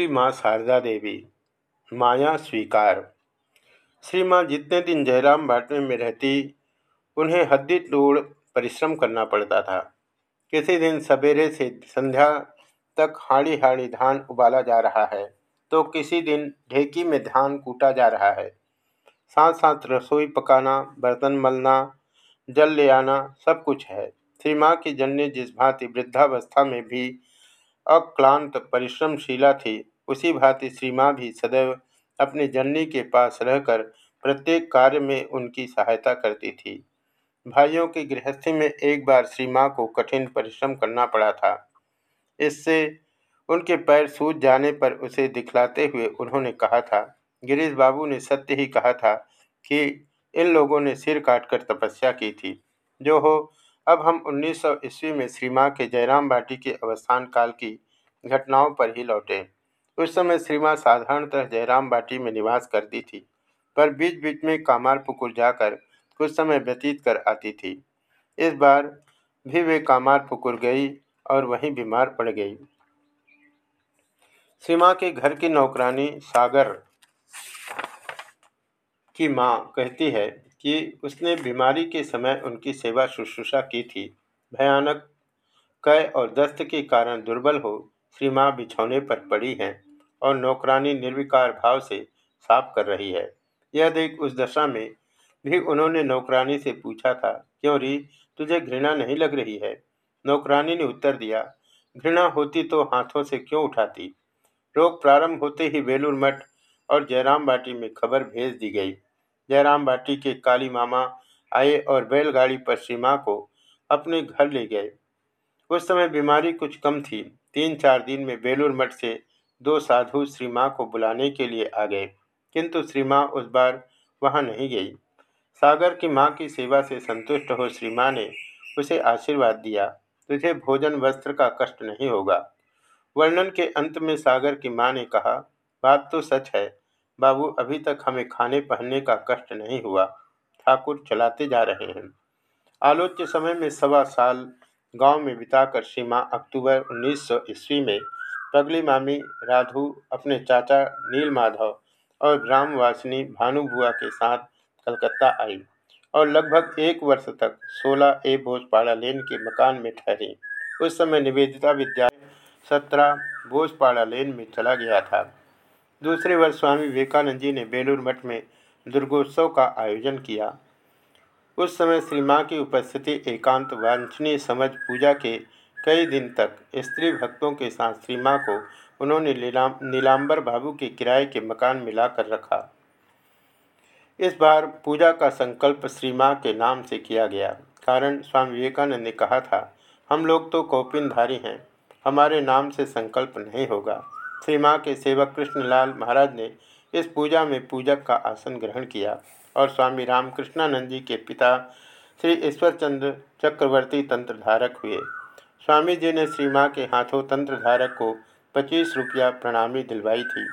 श्री माँ शारदा देवी, माया स्वीकार। श्री माँ जितने दिन जयराम बाटने में रहती, उन्हें हद्दी तोड़ परिश्रम करना पड़ता था। किसी दिन सवेरे से संध्या तक हाड़ी हाड़ी धान उबाला जा रहा है तो किसी दिन ढेकी में धान कूटा जा रहा है। साथ साथ रसोई पकाना, बर्तन मलना, जल ले आना सब कुछ है। श्री माँ की जननी जिस भांति वृद्धावस्था में भी अक्लांत परिश्रमशीला थी उसी भांति श्री माँ भी सदैव अपने जननी के पास रहकर प्रत्येक कार्य में उनकी सहायता करती थी। भाइयों की गृहस्थी में एक बार श्री माँ को कठिन परिश्रम करना पड़ा था। इससे उनके पैर सूझ जाने पर उसे दिखलाते हुए उन्होंने कहा था, गिरीश बाबू ने सत्य ही कहा था कि इन लोगों ने सिर काटकर तपस्या की थी। जो हो, अब हम 1900 ईस्वी में श्री माँ के जयराम बाटी के अवस्थान काल की घटनाओं पर ही लौटे। उस समय श्री माँ साधारणतः जयराम बाटी में निवास करती थी, पर बीच बीच में कामारपुकुर जाकर कुछ समय व्यतीत कर आती थी। इस बार भी वे कामारपुकुर गई और वहीं बीमार पड़ गई। सीमा के घर की नौकरानी सागर की माँ कहती है कि उसने बीमारी के समय उनकी सेवा शुश्रूषा की थी। भयानक कय और दस्त के कारण दुर्बल हो श्री माँ बिछौने पर पड़ी हैं। और नौकरानी निर्विकार भाव से साफ़ कर रही है। यह देख उस दशा में भी उन्होंने नौकरानी से पूछा था, क्यों री, तुझे घृणा नहीं लग रही है? नौकरानी ने उत्तर दिया, घृणा होती तो हाथों से क्यों उठाती? रोग प्रारंभ होते ही बेलूर मठ और जयराम बाटी में खबर भेज दी गई। जयराम बाटी के काली मामा आए और बैलगाड़ी पर श्री माँ को अपने घर ले गए। उस समय बीमारी कुछ कम थी। तीन चार दिन में बेलूर मठ से दो साधु श्री माँ को बुलाने के लिए आ गए, किंतु श्री माँ उस बार वहाँ नहीं गई। सागर की माँ की सेवा से संतुष्ट हो श्री माँ ने उसे आशीर्वाद दिया, तुझे भोजन वस्त्र का कष्ट नहीं होगा। वर्णन के अंत में सागर की माँ ने कहा, बात तो सच है, बाबू अभी तक हमें खाने पहनने का कष्ट नहीं हुआ, ठाकुर चलाते जा रहे हैं। आलोच्य समय में सवा साल गाँव में बिताकर श्री माँ अक्टूबर 1900 ईस्वी में पगली मामी राधु अपने चाचा नील माधव और ग्रामवासिनी भानुबुआ के साथ कलकत्ता आई और लगभग एक वर्ष तक 16 ए भोजपाड़ा लेन के मकान में ठहरी। उस समय निवेदिता विद्यालय सत्रह भोजपाड़ा लेन में चला गया था। दूसरे वर्ष स्वामी विवेकानंद जी ने बेलूर मठ में दुर्गोत्सव का आयोजन किया। उस समय श्री की उपस्थिति एकांत वांछनीय समझ पूजा के कई दिन तक स्त्री भक्तों के साथ श्री माँ को उन्होंने नीलाम नीलाम्बर बाबू के किराए के मकान में लाकर रखा। इस बार पूजा का संकल्प श्री माँ के नाम से किया गया। कारण स्वामी विवेकानंद ने कहा था, हम लोग तो कौपिनधारी हैं, हमारे नाम से संकल्प नहीं होगा। श्री माँ के सेवक कृष्णलाल महाराज ने इस पूजा में पूजक का आसन ग्रहण किया और स्वामी रामकृष्णानंद जी के पिता श्री ईश्वरचंद्र चक्रवर्ती तंत्रधारक हुए। स्वामी जी ने श्री माँ के हाथों तंत्रधारक को पच्चीस रुपया प्रणामी दिलवाई थी।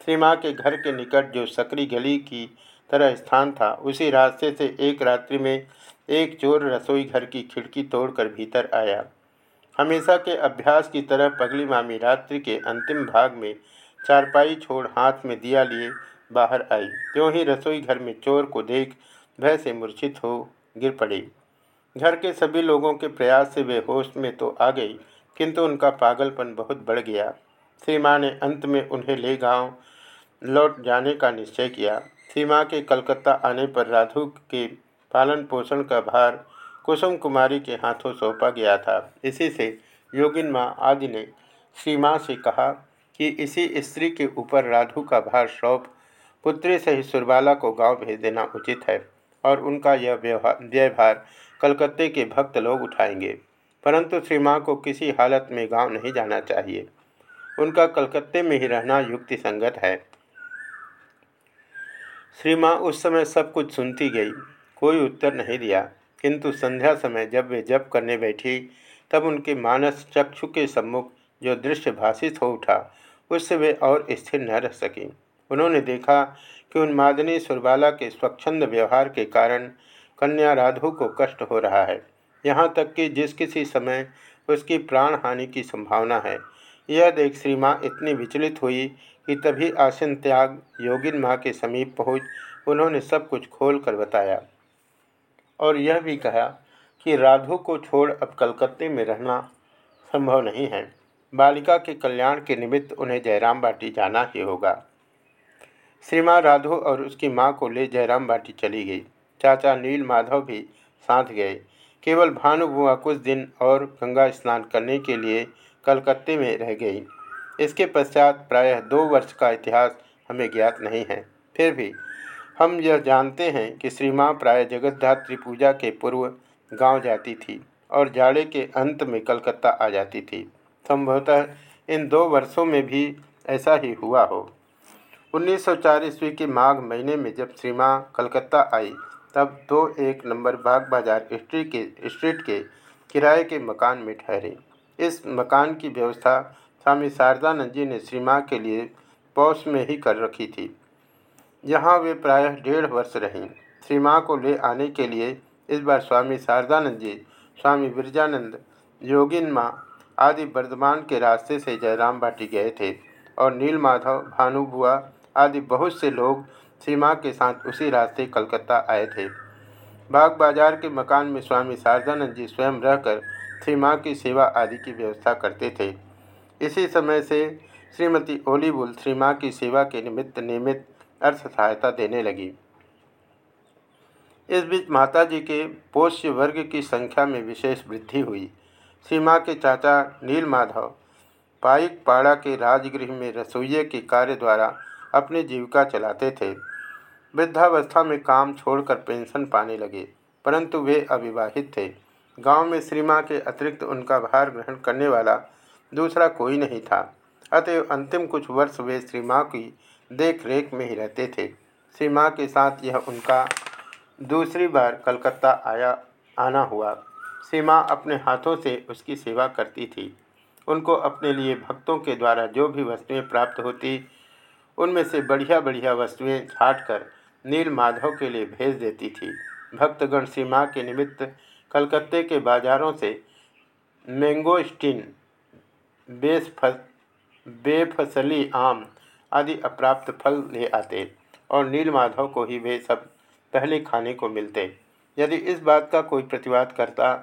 श्री माँ के घर के निकट जो सकरी गली की तरह स्थान था, उसी रास्ते से एक रात्रि में एक चोर रसोई घर की खिड़की तोड़कर भीतर आया। हमेशा के अभ्यास की तरह पगली मामी रात्रि के अंतिम भाग में चारपाई छोड़ हाथ में दिया लिए बाहर आई। त्यों ही रसोई घर में चोर को देख भय से मूर्छित हो गिर पड़ी। घर के सभी लोगों के प्रयास से वे होश में तो आ गई, किंतु उनका पागलपन बहुत बढ़ गया। श्री ने अंत में उन्हें ले गाँव लौट जाने का निश्चय किया। सीमा के कलकत्ता आने पर राधु के पालन पोषण का भार कुसुम कुमारी के हाथों सौंपा गया था। इसी से योगिन माँ आदि ने श्री से कहा कि इसी स्त्री के ऊपर राधु का भार सौंप, पुत्री सहित सुरबाला को गाँव भेज देना उचित है। और उनका यह व्यवहार व्यवहार कलकत्ते के भक्त लोग उठाएँगे। परंतु श्री माँ को किसी हालत में गाँव नहीं जाना चाहिए। उनका कलकत्ते में ही रहना युक्ति संगत है। श्री माँ उस समय सब कुछ सुनती गई। कोई उत्तर नहीं दिया। किंतु संध्या समय जब वे जप करने बैठी, तब उनके मानस चक्षु के सम्मुख जो दृश्य भाषित हो उठा, उससे वे और स्थिर न रह सकी। उन्होंने देखा कि उन मादनी सुरबाला के स्वच्छंद व्यवहार के कारण कन्या राधु को कष्ट हो रहा है। यहाँ तक कि जिस किसी समय उसकी प्राण हानि की संभावना है। यह देख श्री माँ इतनी विचलित हुई कि तभी आसन त्याग योगिन माँ के समीप पहुँच उन्होंने सब कुछ खोल कर बताया। और यह भी कहा कि राधु को छोड़ अब कलकत्ते में रहना संभव नहीं है। बालिका के कल्याण के निमित्त उन्हें जयराम बाटी जाना ही होगा। श्री माँ राधु और उसकी माँ को ले जयराम बाटी चली गई। चाचा नील माधव भी साथ गए। केवल भानुबुआ कुछ दिन और गंगा स्नान करने के लिए कलकत्ते में रह गई। इसके पश्चात प्रायः दो वर्ष का इतिहास हमें ज्ञात नहीं है। फिर भी हम यह जानते हैं कि श्री माँ प्राय जगतधात्री पूजा के पूर्व गाँव जाती थी और जाड़े के अंत में कलकत्ता आ जाती थी। संभवतः इन दो वर्षों में भी ऐसा ही हुआ हो। 1904 ईस्वी के माघ महीने में जब श्री माँ कलकत्ता आई, तब दो एक नंबर बाग बाज़ार स्ट्रीट के स्ट्रीट के किराए के मकान में ठहरे। इस मकान की व्यवस्था स्वामी शारदानंद जी ने श्री माँ के लिए पौष में ही कर रखी थी। यहाँ वे प्रायः डेढ़ वर्ष रहीं। श्री माँ को ले आने के लिए इस बार स्वामी शारदानंद जी, स्वामी बिरजानंद योगिन माँ आदि वर्धमान के रास्ते से जयराम बाटी गए थे और नील माधव आदि बहुत से लोग सीमा के साथ उसी रास्ते कलकत्ता आए थे। बाग बाज़ार के मकान में स्वामी शारदानंद जी स्वयं रहकर सीमा की सेवा आदि की व्यवस्था करते थे। इसी समय से श्रीमती ओलीबुल श्री माँ की सेवा के निमित्त नियमित अर्थ सहायता देने लगी। इस बीच माताजी के पोष्य वर्ग की संख्या में विशेष वृद्धि हुई। श्री माँ के चाचा नील माधव पाइक पाड़ा के राजगृह में रसोइये के कार्य द्वारा अपनी जीविका चलाते थे। वृद्धावस्था में काम छोड़कर पेंशन पाने लगे, परंतु वे अविवाहित थे। गाँव में श्री के अतिरिक्त उनका भार ग्रहण करने वाला दूसरा कोई नहीं था। अतएव अंतिम कुछ वर्ष वे श्री माँ की देख रेख में ही रहते थे। श्री माँ के साथ यह उनका दूसरी बार कलकत्ता आया, आना हुआ। श्री माँ अपने हाथों से उसकी सेवा करती थी। उनको अपने लिए भक्तों के द्वारा जो भी वस्तुएँ प्राप्त होती उनमें से बढ़िया बढ़िया वस्तुएँ छाट कर नील माधव के लिए भेज देती थी। भक्तगण श्री माँ के निमित्त कलकत्ते के बाजारों से मैंगोस्टिन बेस फल बेफसली आम आदि अप्राप्त फल ले आते और नील माधव को ही वे सब पहले खाने को मिलते। यदि इस बात का कोई प्रतिवाद करता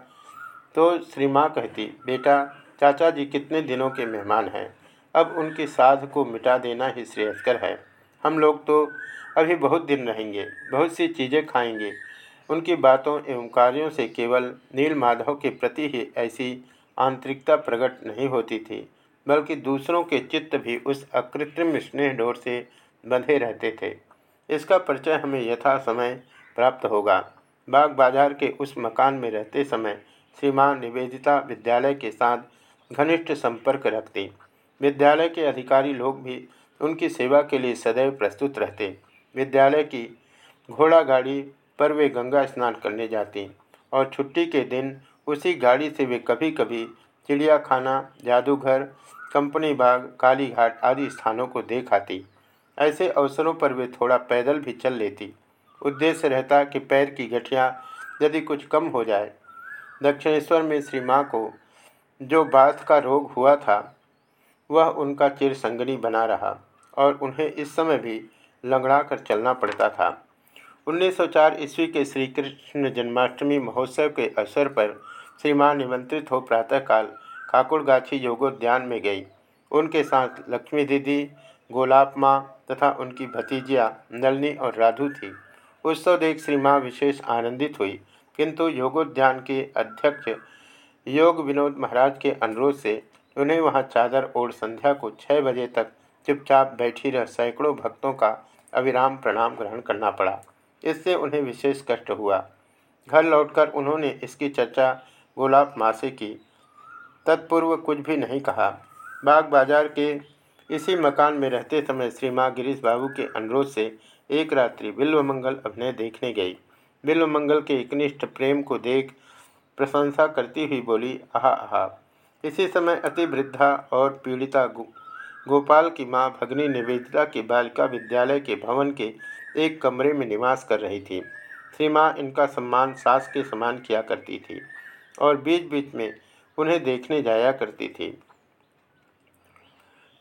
तो श्री माँ कहती, बेटा, चाचा जी कितने दिनों के मेहमान हैं? अब उनकी साध को मिटा देना ही श्रेयस्कर है। हम लोग तो अभी बहुत दिन रहेंगे, बहुत सी चीज़ें खाएँगे। उनकी बातों एवं कार्यों से केवल नील माधव के प्रति ही ऐसी आंतरिकता प्रकट नहीं होती थी, बल्कि दूसरों के चित्त भी उस अकृत्रिम स्नेह डोर से बंधे रहते थे। इसका परिचय हमें यथा समय प्राप्त होगा। बाग बाज़ार के उस मकान में रहते समय श्रीमान निवेदिता विद्यालय के साथ घनिष्ठ संपर्क रखती। विद्यालय के अधिकारी लोग भी उनकी सेवा के लिए सदैव प्रस्तुत रहते। विद्यालय की घोड़ा गाड़ी पर वे गंगा स्नान करने जाती और छुट्टी के दिन उसी गाड़ी से वे कभी कभी चिड़ियाखाना, जादूघर, कंपनी बाग, कालीघाट आदि स्थानों को देख आती। ऐसे अवसरों पर वे थोड़ा पैदल भी चल लेती। उद्देश्य रहता कि पैर की गठियाँ यदि कुछ कम हो जाए। दक्षिणेश्वर में श्री माँ को जो बाथ का रोग हुआ था वह उनका चिर संगनी बना रहा और उन्हें इस समय भी लंगड़ा कर चलना पड़ता था। 1904 ईस्वी के श्री कृष्ण जन्माष्टमी महोत्सव के अवसर पर श्री माँ निमंत्रित हो प्रातःकाल ठाकुरगाछी योगोद्यान में गई। उनके साथ लक्ष्मी दीदी गोलाप माँ तथा उनकी भतीजिया नलनी और राधु थी। उत्सव देख श्री माँ विशेष आनंदित हुई, किंतु योगोद्यान के अध्यक्ष योग विनोद महाराज के अनुरोध से उन्हें वहाँ चादर ओढ़ संध्या को छः बजे तक चुपचाप बैठी रह सैकड़ों भक्तों का अविराम प्रणाम ग्रहण करना पड़ा। इससे उन्हें विशेष कष्ट हुआ। घर लौटकर उन्होंने इसकी चर्चा गोलाब माँ से की। तत्पूर्व कुछ भी नहीं कहा। बाग बाज़ार के इसी मकान में रहते समय श्री माँ गिरीश बाबू के अनुरोध से एक रात्रि बिल्व मंगल अभिनय देखने गई। बिल्व मंगल के एकनिष्ठ प्रेम को देख प्रशंसा करती हुई बोली, आहा आहा। इसी समय अति वृद्धा और पीड़िता गो, गोपाल की माँ भगनी निवेदिता की बालिका विद्यालय के भवन के एक कमरे में निवास कर रही थी। श्री माँ इनका सम्मान सास के समान किया करती थी और बीच बीच में उन्हें देखने जाया करती थी।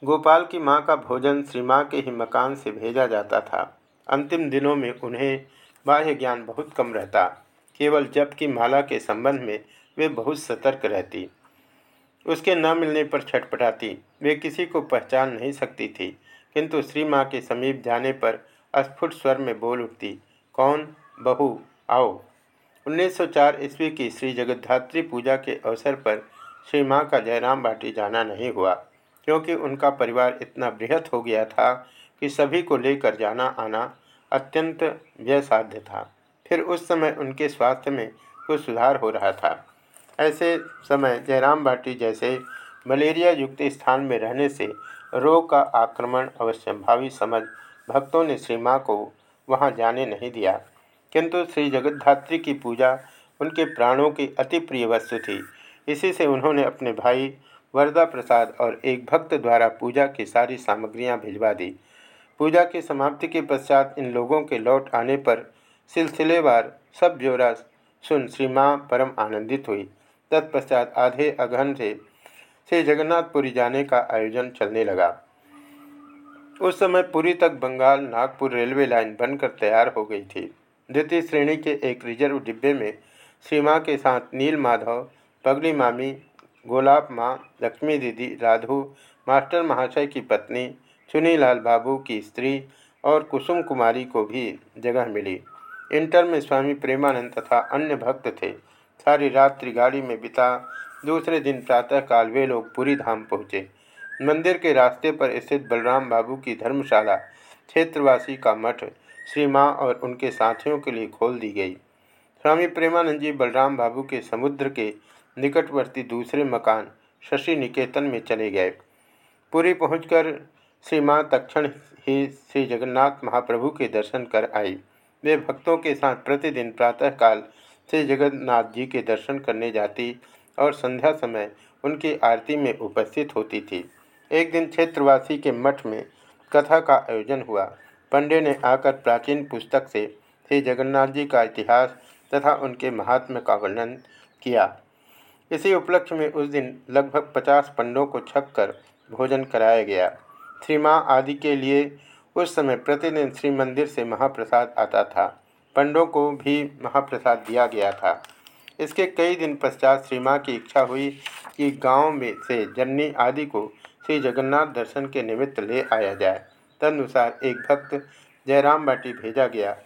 गोपाल की माँ का भोजन श्री माँ के ही मकान से भेजा जाता था। अंतिम दिनों में उन्हें बाह्य ज्ञान बहुत कम रहता। केवल जप की माला के संबंध में वे बहुत सतर्क रहती। उसके न मिलने पर छटपटाती। वे किसी को पहचान नहीं सकती थी, किंतु श्री माँ के समीप जाने पर अस्फुट स्वर में बोल उठती, कौन? बहू, आओ। 1904 ईस्वी की श्री जगद्धात्री पूजा के अवसर पर श्री माँ का जयराम बाटी जाना नहीं हुआ, क्योंकि उनका परिवार इतना बृहत हो गया था कि सभी को लेकर जाना आना अत्यंत व्यसाध्य था। फिर उस समय उनके स्वास्थ्य में कुछ सुधार हो रहा था। ऐसे समय जयराम बाटी जैसे मलेरिया युक्त स्थान में रहने से रोग का आक्रमण अवश्यंभावी समझ भक्तों ने श्री माँ को वहाँ जाने नहीं दिया। किंतु श्री जगद्धात्री की पूजा उनके प्राणों की अति प्रिय वस्तु थी। इसी से उन्होंने अपने भाई वरदा प्रसाद और एक भक्त द्वारा पूजा की सारी सामग्रियाँ भिजवा दी। पूजा की समाप्ति के पश्चात इन लोगों के लौट आने पर सिलसिलेवार सब ब्यौरा सुन श्री माँ परम आनंदित हुई। तत्पश्चात आधे अगहन से श्री जगन्नाथपुरी जाने का आयोजन चलने लगा। उस समय पुरी तक बंगाल, नागपुर रेलवे लाइन बनकर तैयार हो गई थी। द्वितीय श्रेणी के एक रिज़र्व डिब्बे में श्री के साथ नील माधव पगली मामी, गोलाब माँ, लक्ष्मी दीदी, राधु, मास्टर महाशय की पत्नी चुनीलाल बाबू की स्त्री और कुसुम कुमारी को भी जगह मिली। इंटर में स्वामी प्रेमानंद तथा अन्य भक्त थे। सारी रात्रि गाड़ी में बिता। दूसरे दिन प्रातःकाल वे लोग पूरी धाम पहुँचे। मंदिर के रास्ते पर स्थित बलराम बाबू की धर्मशाला, क्षेत्रवासी का मठ, श्री माँ और उनके साथियों के लिए खोल दी गई। स्वामी प्रेमानंद जी बलराम बाबू के समुद्र के निकटवर्ती दूसरे मकान, शशि निकेतन में चले गए। पुरी पहुंचकर श्री माँ तक्षण ही श्री जगन्नाथ महाप्रभु के दर्शन कर आई। वे भक्तों के साथ प्रतिदिन प्रातःकाल श्री जगन्नाथ जी के दर्शन करने जाती और संध्या समय उनकी आरती में उपस्थित होती थी। एक दिन क्षेत्रवासी के मठ में कथा का आयोजन हुआ। पंडे ने आकर प्राचीन पुस्तक से श्री जगन्नाथ जी का इतिहास तथा उनके महात्म्य का वर्णन किया। इसी उपलक्ष्य में उस दिन लगभग पचास पंडों को छक कर भोजन कराया गया। श्री माँ आदि के लिए उस समय प्रतिदिन श्री मंदिर से महाप्रसाद आता था। पंडों को भी महाप्रसाद दिया गया था। इसके कई दिन पश्चात श्री माँ की इच्छा हुई कि गाँव में से जन्नी आदि को श्री जगन्नाथ दर्शन के निमित्त ले आया जाए। तदनुसार एक भक्त जयराम बाटी भेजा गया।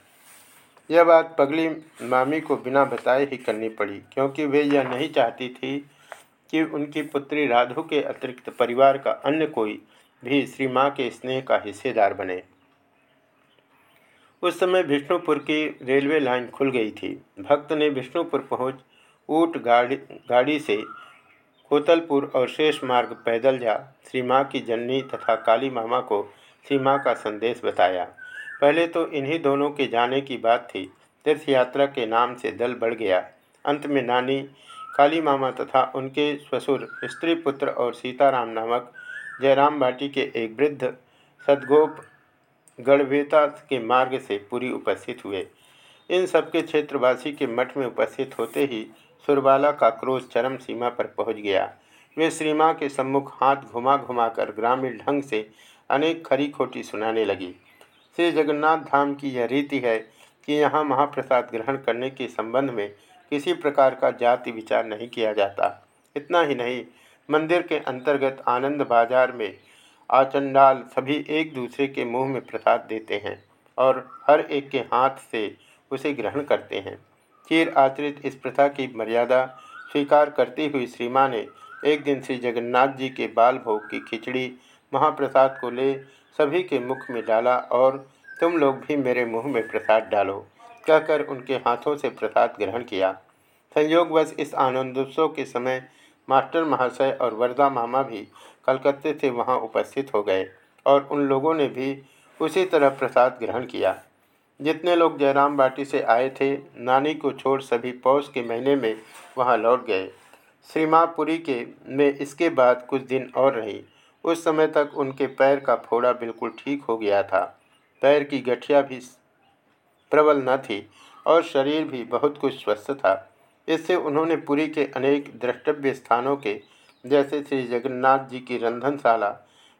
यह बात पगली मामी को बिना बताए ही करनी पड़ी, क्योंकि वे यह नहीं चाहती थी कि उनकी पुत्री राधु के अतिरिक्त परिवार का अन्य कोई भी श्री माँ के स्नेह का हिस्सेदार बने। उस समय विष्णुपुर की रेलवे लाइन खुल गई थी। भक्त ने विष्णुपुर पहुँच ऊट गाड़ी गाड़ी से कोतलपुर और शेष मार्ग पैदल जा श्री माँ की जननी तथा काली मामा को श्री माँ का संदेश बताया। पहले तो इन्हीं दोनों के जाने की बात थी। तीर्थ यात्रा के नाम से दल बढ़ गया। अंत में नानी, काली मामा तथा उनके ससुर स्त्री पुत्र और सीताराम नामक जयराम भाटी के एक वृद्ध सदगोप गढ़वेता के मार्ग से पूरी उपस्थित हुए। इन सबके क्षेत्रवासी के मठ में उपस्थित होते ही सुरबाला का क्रोध चरम सीमा पर पहुँच गया। वे श्रीमा के सम्मुख हाथ घुमा घुमाकर ग्रामीण ढंग से अनेक खरी खोटी सुनाने लगी। श्री जगन्नाथ धाम की यह रीति है कि यहाँ महाप्रसाद ग्रहण करने के संबंध में किसी प्रकार का जाति विचार नहीं किया जाता। इतना ही नहीं, मंदिर के अंतर्गत आनंद बाज़ार में आचंडाल सभी एक दूसरे के मुँह में प्रसाद देते हैं और हर एक के हाथ से उसे ग्रहण करते हैं। चीर आचरित इस प्रथा की मर्यादा स्वीकार करती हुई श्री ने एक दिन श्री जगन्नाथ जी के बाल भोग की खिचड़ी, महाप्रसाद को ले सभी के मुख में डाला और तुम लोग भी मेरे मुँह में प्रसाद डालो, कहकर उनके हाथों से प्रसाद ग्रहण किया। संयोगवश इस आनंदोत्सव के समय मास्टर महाशय और वरदा मामा भी कलकत्ते से वहाँ उपस्थित हो गए और उन लोगों ने भी उसी तरह प्रसाद ग्रहण किया। जितने लोग जयराम बाटी से आए थे, नानी को छोड़ सभी पौष के महीने में वहाँ लौट गए। श्रीमापुरी के में इसके बाद कुछ दिन और रही। उस समय तक उनके पैर का फोड़ा बिल्कुल ठीक हो गया था। पैर की गठिया भी प्रबल न थी और शरीर भी बहुत कुछ स्वस्थ था। इससे उन्होंने पुरी के अनेक द्रष्टव्य स्थानों के जैसे श्री जगन्नाथ जी की रंधनशाला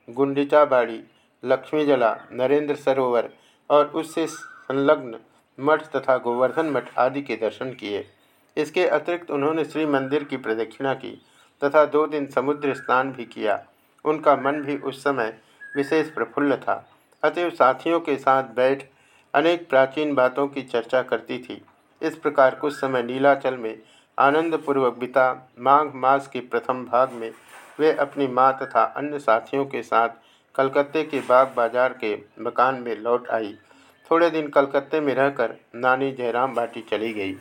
गुंडिचा बाड़ी लक्ष्मी जला नरेंद्र सरोवर और उससे संलग्न मठ तथा गोवर्धन मठ आदि के दर्शन किए। इसके अतिरिक्त उन्होंने श्री मंदिर की प्रदक्षिणा की तथा दो दिन समुद्र स्नान भी किया। उनका मन भी उस समय विशेष प्रफुल्ल था। अतएव साथियों के साथ बैठ अनेक प्राचीन बातों की चर्चा करती थी। इस प्रकार कुछ समय नीलाचल में आनंदपूर्वक बिता माघ मास के प्रथम भाग में वे अपनी माँ तथा अन्य साथियों के साथ कलकत्ते के बाग बाज़ार के मकान में लौट आई। थोड़े दिन कलकत्ते में रहकर नानी जयराम बाटी चली गई।